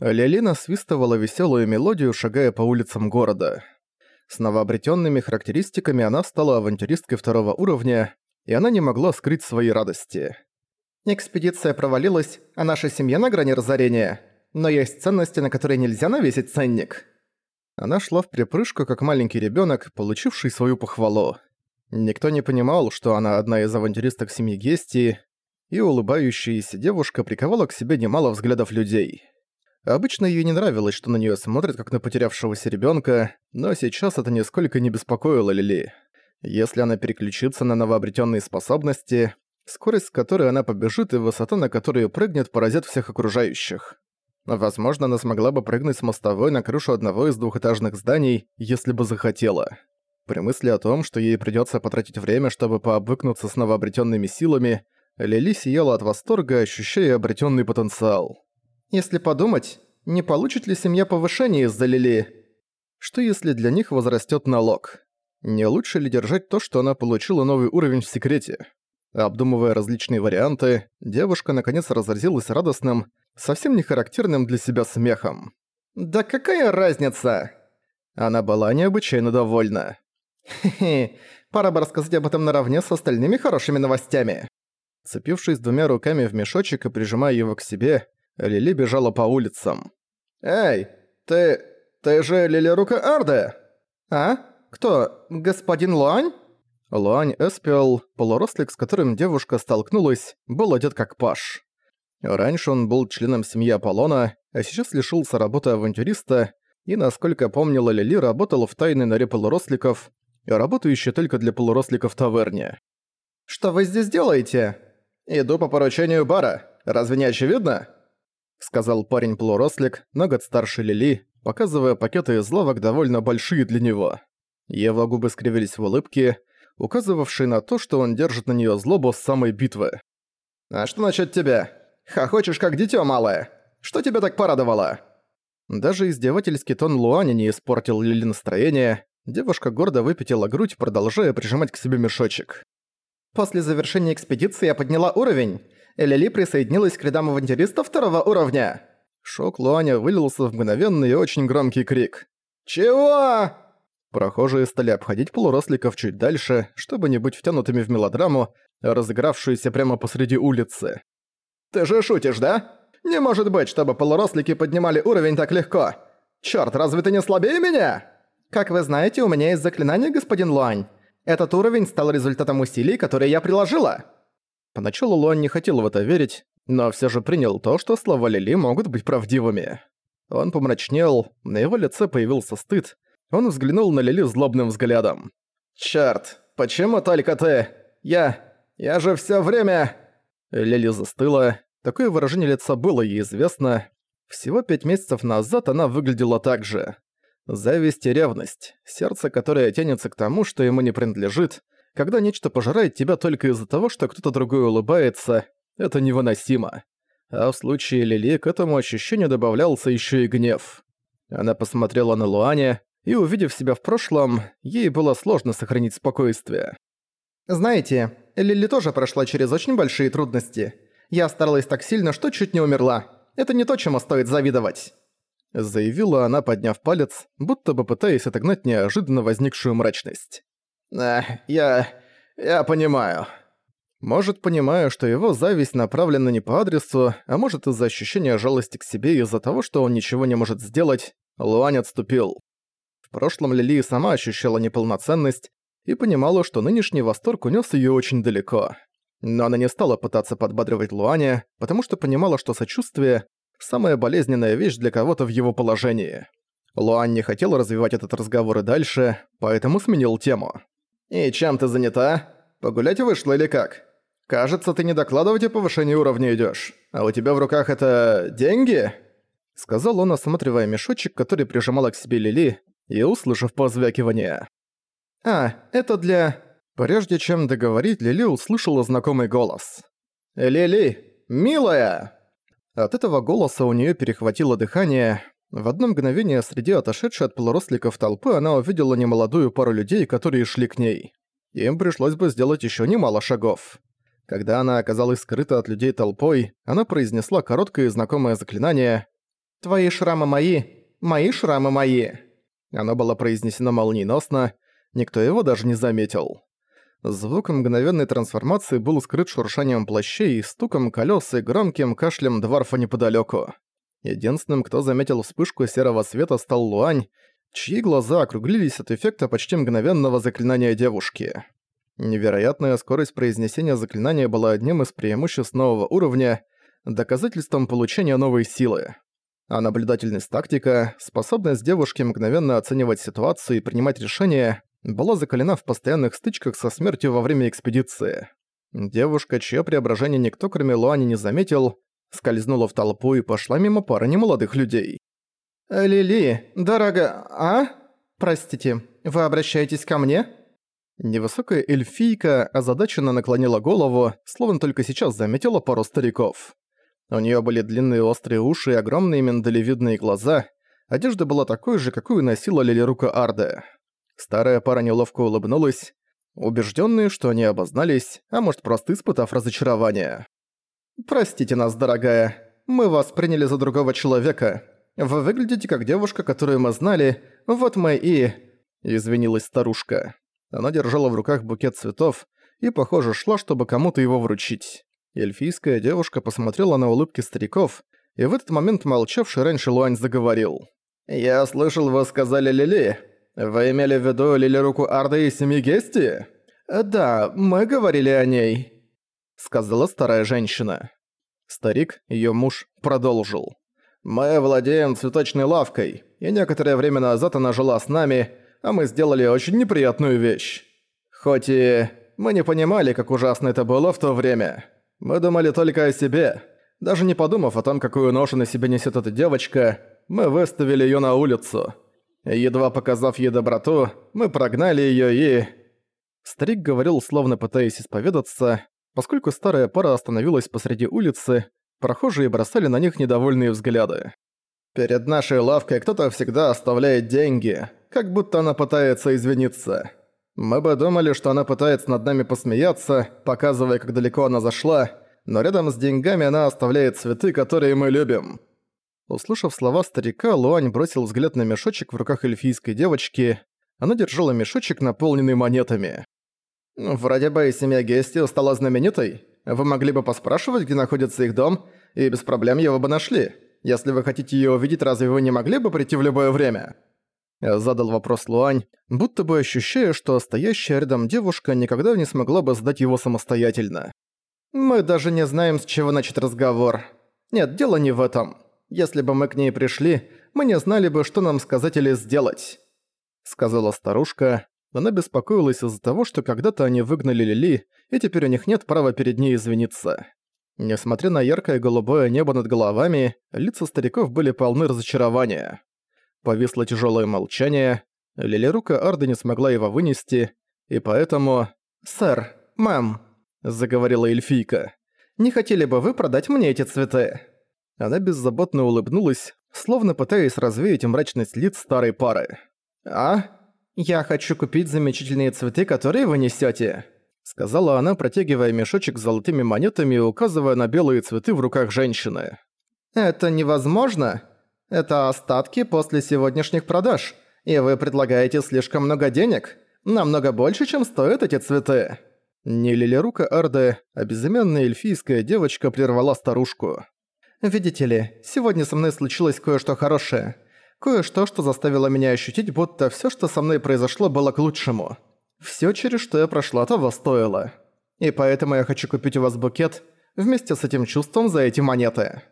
Лили насвистывала веселую мелодию, шагая по улицам города. С новообретенными характеристиками она стала авантюристкой второго уровня, и она не могла скрыть свои радости. «Экспедиция провалилась, а наша семья на грани разорения. Но есть ценности, на которые нельзя навесить ценник». Она шла в припрыжку, как маленький ребенок, получивший свою похвалу. Никто не понимал, что она одна из авантюристок семьи Гестии, и улыбающаяся девушка приковала к себе немало взглядов людей. Обычно ей не нравилось, что на нее смотрят как на потерявшегося ребенка, но сейчас это нисколько не беспокоило Лили. Если она переключится на новообретенные способности, скорость, с которой она побежит и высота, на которую прыгнет, поразят всех окружающих. Возможно, она смогла бы прыгнуть с мостовой на крышу одного из двухэтажных зданий, если бы захотела. При мысли о том, что ей придется потратить время, чтобы пообвыкнуться с новообретенными силами, Лили сияла от восторга, ощущая обретенный потенциал. Если подумать, не получит ли семья повышение из-за Лили? Что если для них возрастет налог? Не лучше ли держать то, что она получила новый уровень в секрете? Обдумывая различные варианты, девушка наконец разразилась радостным, совсем не характерным для себя смехом. «Да какая разница?» Она была необычайно довольна. «Хе-хе, пора бы рассказать об этом наравне с остальными хорошими новостями». Цепившись двумя руками в мешочек и прижимая его к себе, Лили бежала по улицам. «Эй, ты... ты же Лили Рука Арде?» «А? Кто? Господин Луань?» Луань Эспиал, полурослик, с которым девушка столкнулась, был одет как паш. Раньше он был членом семьи Аполлона, а сейчас лишился работы авантюриста и, насколько помнила Лили, работал в тайной норе полуросликов, работающей только для полуросликов таверне. «Что вы здесь делаете?» «Иду по поручению бара. Разве не очевидно?» Сказал парень-полурослик, на год старше Лили, показывая пакеты из лавок довольно большие для него. Его губы скривились в улыбке, указывавшей на то, что он держит на неё злобу с самой битвы. «А что насчёт тебя? Хохочешь как дитё малое. Что тебя так порадовало?» Даже издевательский тон Луани не испортил Лили настроение, девушка гордо выпятила грудь, продолжая прижимать к себе мешочек. «После завершения экспедиции я подняла уровень. Элили присоединилась к рядам авантюристов второго уровня. Шок Луаня вылился в мгновенный и очень громкий крик. «Чего?» Прохожие стали обходить полуросликов чуть дальше, чтобы не быть втянутыми в мелодраму, разыгравшуюся прямо посреди улицы. «Ты же шутишь, да? Не может быть, чтобы полурослики поднимали уровень так легко! Чёрт, разве ты не слабее меня?» «Как вы знаете, у меня есть заклинание, господин Луань. Этот уровень стал результатом усилий, которые я приложила». Поначалу Луан не хотел в это верить, но все же принял то, что слова Лили могут быть правдивыми. Он помрачнел, на его лице появился стыд, он взглянул на Лили злобным взглядом. «Чёрт, почему только ты? Я... я же всё время...» Лили застыла, такое выражение лица было ей известно. Всего пять месяцев назад она выглядела так же. Зависть и ревность, сердце, которое тянется к тому, что ему не принадлежит, когда нечто пожирает тебя только из-за того, что кто-то другой улыбается, это невыносимо. А в случае Лили к этому ощущению добавлялся еще и гнев. Она посмотрела на Луане, и, увидев себя в прошлом, ей было сложно сохранить спокойствие. «Знаете, Лили тоже прошла через очень большие трудности. Я старалась так сильно, что чуть не умерла. Это не то, чему стоит завидовать». Заявила она, подняв палец, будто бы пытаясь отогнать неожиданно возникшую мрачность. «Э, я... я понимаю». Может, понимаю, что его зависть направлена не по адресу, а может из-за ощущения жалости к себе из-за того, что он ничего не может сделать, Луань отступил. В прошлом Лили сама ощущала неполноценность и понимала, что нынешний восторг унес ее очень далеко. Но она не стала пытаться подбадривать Луаня, потому что понимала, что сочувствие – самая болезненная вещь для кого-то в его положении. Луань не хотел развивать этот разговор и дальше, поэтому сменил тему. «И чем ты занята? Погулять вышла или как? Кажется, ты не докладывать о повышении уровня идёшь. А у тебя в руках это... деньги?» Сказал он, осматривая мешочек, который прижимала к себе Лили, и услышав позвякивание. «А, это для...» Прежде чем договорить, Лили услышала знакомый голос. «Лили, милая!» От этого голоса у неё перехватило дыхание, в одно мгновение среди отошедшей от полуросликов толпы она увидела немолодую пару людей, которые шли к ней. Им пришлось бы сделать еще немало шагов. Когда она оказалась скрыта от людей толпой, она произнесла короткое знакомое заклинание «Твои шрамы мои, мои шрамы мои». Оно было произнесено молниеносно, никто его даже не заметил. Звук мгновенной трансформации был скрыт шуршанием плащей, стуком колёс и громким кашлем дворфа неподалёку. Единственным, кто заметил вспышку серого света, стал Луань, чьи глаза округлились от эффекта почти мгновенного заклинания девушки. Невероятная скорость произнесения заклинания была одним из преимуществ нового уровня, доказательством получения новой силы. А наблюдательность тактика, способность девушки мгновенно оценивать ситуацию и принимать решения, была закалена в постоянных стычках со смертью во время экспедиции. Девушка, чье преображение никто кроме Луани не заметил, скользнула в толпу и пошла мимо пары немолодых людей. «Лили, дорога, а? Простите, вы обращаетесь ко мне?» Невысокая эльфийка озадаченно наклонила голову, словно только сейчас заметила пару стариков. У неё были длинные острые уши и огромные миндалевидные глаза. Одежда была такой же, какую носила Лилирука Арде. Старая пара неловко улыбнулась, убеждённые, что они обознались, а может просто испытав разочарование. «Простите нас, дорогая, мы вас приняли за другого человека. Вы выглядите как девушка, которую мы знали, вот мы и...» Извинилась старушка. Она держала в руках букет цветов и, похоже, шла, чтобы кому-то его вручить. Эльфийская девушка посмотрела на улыбки стариков, и в этот момент молчавший раньше Луань заговорил. «Я слышал, вы сказали Лили. Вы имели в виду Лили руку Арды и Семи Гести?» «Да, мы говорили о ней», сказала старая женщина. Старик, её муж, продолжил. «Мы владеем цветочной лавкой, и некоторое время назад она жила с нами, а мы сделали очень неприятную вещь. Хоть и мы не понимали, как ужасно это было в то время. Мы думали только о себе. Даже не подумав о том, какую ношу на себе несет эта девочка, мы выставили её на улицу. Едва показав ей доброту, мы прогнали её и...» Старик говорил, словно пытаясь исповедаться, Поскольку старая пара остановилась посреди улицы, прохожие бросали на них недовольные взгляды. «Перед нашей лавкой кто-то всегда оставляет деньги, как будто она пытается извиниться. Мы бы думали, что она пытается над нами посмеяться, показывая, как далеко она зашла, но рядом с деньгами она оставляет цветы, которые мы любим». Услышав слова старика, Луань бросил взгляд на мешочек в руках эльфийской девочки. Она держала мешочек, наполненный монетами. «Вроде бы семья Гести стала знаменитой. Вы могли бы поспрашивать, где находится их дом, и без проблем его бы нашли. Если вы хотите её увидеть, разве вы не могли бы прийти в любое время?» Задал вопрос Луань, будто бы ощущая, что стоящая рядом девушка никогда не смогла бы задать его самостоятельно. «Мы даже не знаем, с чего начать разговор. Нет, дело не в этом. Если бы мы к ней пришли, мы не знали бы, что нам сказать или сделать», — сказала старушка, она беспокоилась из-за того, что когда-то они выгнали Лили, и теперь у них нет права перед ней извиниться. Несмотря на яркое голубое небо над головами, лица стариков были полны разочарования. Повисло тяжелое молчание, Лилирука Арды не смогла его вынести, и поэтому... «Сэр, мам», — заговорила эльфийка, — «не хотели бы вы продать мне эти цветы?» Она беззаботно улыбнулась, словно пытаясь развеять мрачность лиц старой пары. «А?» «Я хочу купить замечательные цветы, которые вы несёте», сказала она, протягивая мешочек с золотыми монетами и указывая на белые цветы в руках женщины. «Это невозможно. Это остатки после сегодняшних продаж, и вы предлагаете слишком много денег, намного больше, чем стоят эти цветы». Не Лилирука Арде, а безымянная эльфийская девочка прервала старушку. «Видите ли, сегодня со мной случилось кое-что хорошее. Кое-что, что заставило меня ощутить, будто всё, что со мной произошло, было к лучшему. Всё, через что я прошла, того стоило. И поэтому я хочу купить у вас букет вместе с этим чувством за эти монеты».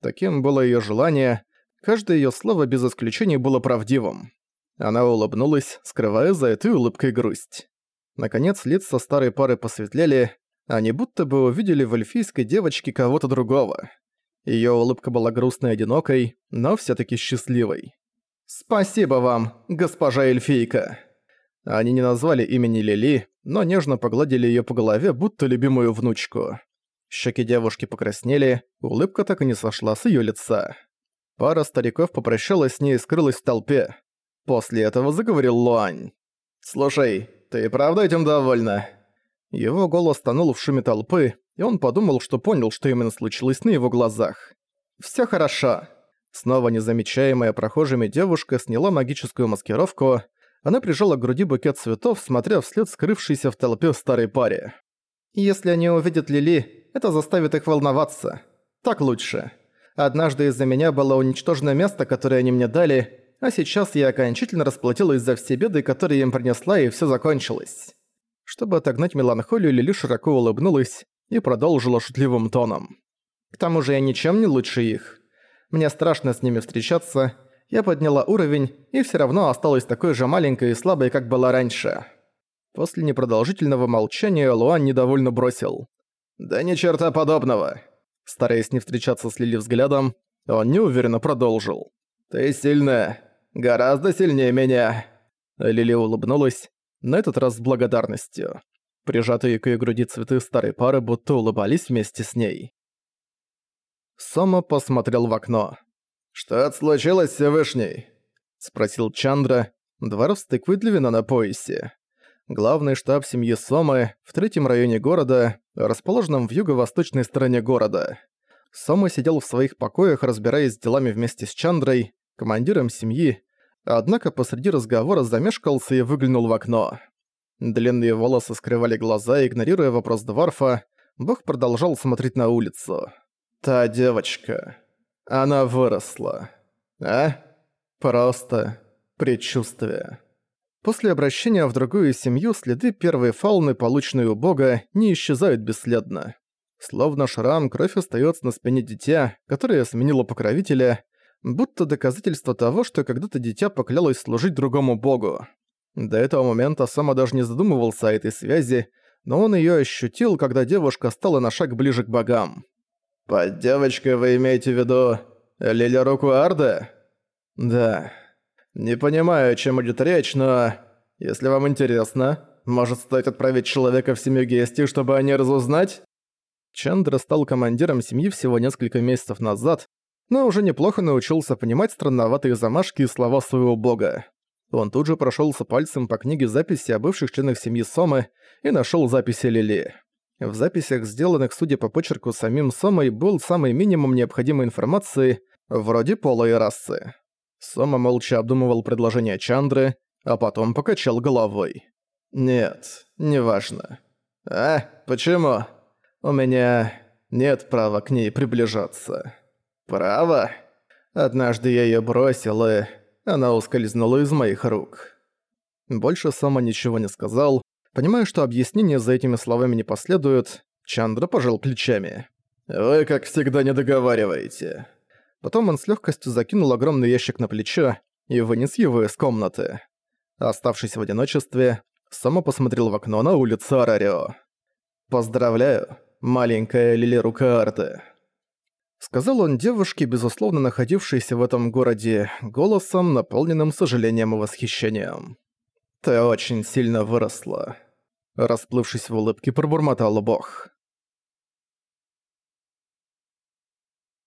Таким было её желание. Каждое её слово без исключения было правдивым. Она улыбнулась, скрывая за этой улыбкой грусть. Наконец, лица старой пары посветлели, они будто бы увидели в эльфийской девочке кого-то другого. Её улыбка была грустной и одинокой, но всё-таки счастливой. «Спасибо вам, госпожа эльфийка!» Они не назвали имени Лили, но нежно погладили её по голове, будто любимую внучку. Щеки девушки покраснели, улыбка так и не сошла с её лица. Пара стариков попрощалась с ней и скрылась в толпе. После этого заговорил Луань. «Слушай, ты правда этим довольна?» Его голос тонул в шуме толпы, и он подумал, что понял, что именно случилось на его глазах. «Всё хорошо. Снова незамечаемая прохожими девушка сняла магическую маскировку. Она прижала к груди букет цветов, смотря вслед скрывшейся в толпе старой паре. «Если они увидят Лили, это заставит их волноваться. Так лучше. Однажды из-за меня было уничтожено место, которое они мне дали, а сейчас я окончательно расплатилась за все беды, которые им принесла, и всё закончилось». Чтобы отогнать меланхолию, Лили широко улыбнулась и продолжила шутливым тоном. «К тому же я ничем не лучше их. Мне страшно с ними встречаться. Я подняла уровень и всё равно осталась такой же маленькой и слабой, как была раньше». После непродолжительного молчания Луан недовольно бросил. «Да ни черта подобного!» Стараясь не встречаться с Лили взглядом, он неуверенно продолжил. «Ты сильная. Гораздо сильнее меня!» Лили улыбнулась, на этот раз с благодарностью. Прижатые к ее груди цветы старой пары будто улыбались вместе с ней. Сома посмотрел в окно. «Что случилось, Всевышний?» — спросил Чандра, двор в Стыквидлевина на поясе. Главный штаб семьи Сомы в третьем районе города, расположенном в юго-восточной стороне города. Сома сидел в своих покоях, разбираясь с делами вместе с Чандрой, командиром семьи, однако посреди разговора замешкался и выглянул в окно. Длинные волосы скрывали глаза, игнорируя вопрос Дварфа, бог продолжал смотреть на улицу. «Та девочка. Она выросла. А? Просто предчувствие». После обращения в другую семью следы первой фауны, полученной у бога, не исчезают бесследно. Словно шрам, кровь остается на спине дитя, которое сменило покровителя, будто доказательство того, что когда-то дитя поклялось служить другому богу. До этого момента Сама даже не задумывался о этой связи, но он её ощутил, когда девушка стала на шаг ближе к богам. «Под девочкой вы имеете в виду Лиля Руку Арда?» «Да. Не понимаю, о чем идет речь, но... Если вам интересно, может стоит отправить человека в семью Гести, чтобы они разузнать?» Чандра стал командиром семьи всего несколько месяцев назад, но уже неплохо научился понимать странноватые замашки и слова своего бога. Он тут же прошелся пальцем по книге записи о бывших членах семьи Сомы и нашел записи Лили. В записях, сделанных, судя по почерку, самим Сомой, был самый минимум необходимой информации, вроде пола и расы. Сома молча обдумывал предложение Чандры, а потом покачал головой. «Нет, неважно». «А? Почему?» «У меня нет права к ней приближаться». «Право?» Однажды я её бросил, и она ускользнула из моих рук. Больше Сама ничего не сказал. Понимая, что объяснения за этими словами не последуют, Чандра пожал плечами. «Вы, как всегда, не договариваете». Потом он с легкостью закинул огромный ящик на плечо и вынес его из комнаты. Оставшись в одиночестве, Сама посмотрел в окно на улицу Арарио. «Поздравляю, маленькая Лили Рукаарте». Сказал он девушке, безусловно находившейся в этом городе, голосом, наполненным сожалением и восхищением. «Ты очень сильно выросла». Расплывшись в улыбке, пробормотал бог.